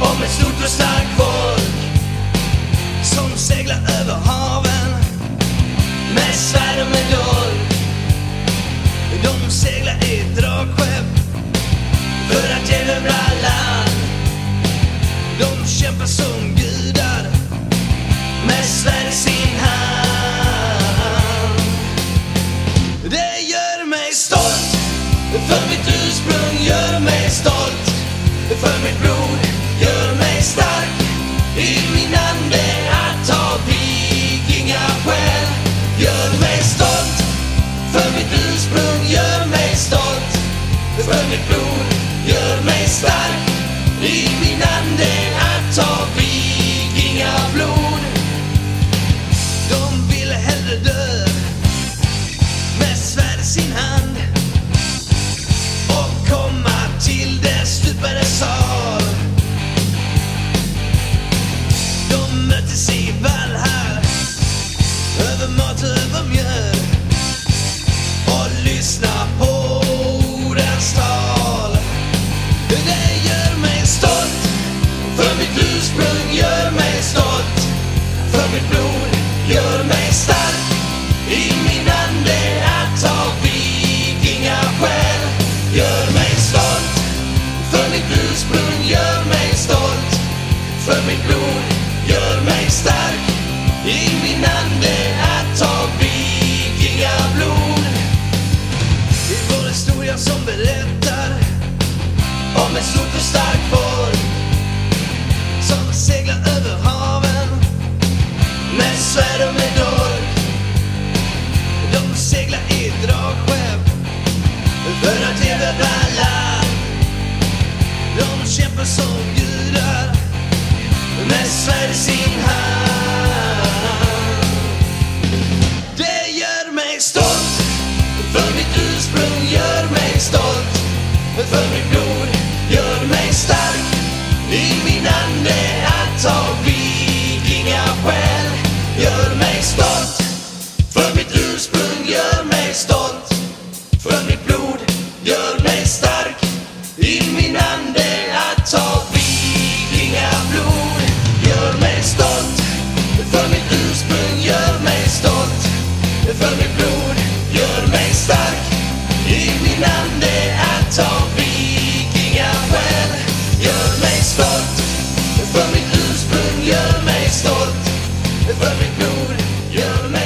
Om ett stort och starkt folk som seglar över haven med svärd och med dolk. De seglar i ett dragskepp för att erövra land. De kämpar som gudar med svärd i sin hand. Det gör mig stolt, för mitt ursprung gör mig stolt, för mitt blod Gör mig stolt. För mitt blod gör mig stark. I min ande att ta vikingablod De ville hellre dö med svärd i sin hand och komma till dess stupade sal. De möttes i Valhall över mat och över mjöl. Med svärd och med dolk. De seglar i dragskepp för att erövra land. De kämpar som gudar med svärd i sin hand. Det gör mig stolt, för mitt ursprung gör mig stolt. För mitt För mitt ursprung gör mig stolt. För mitt blod gör mig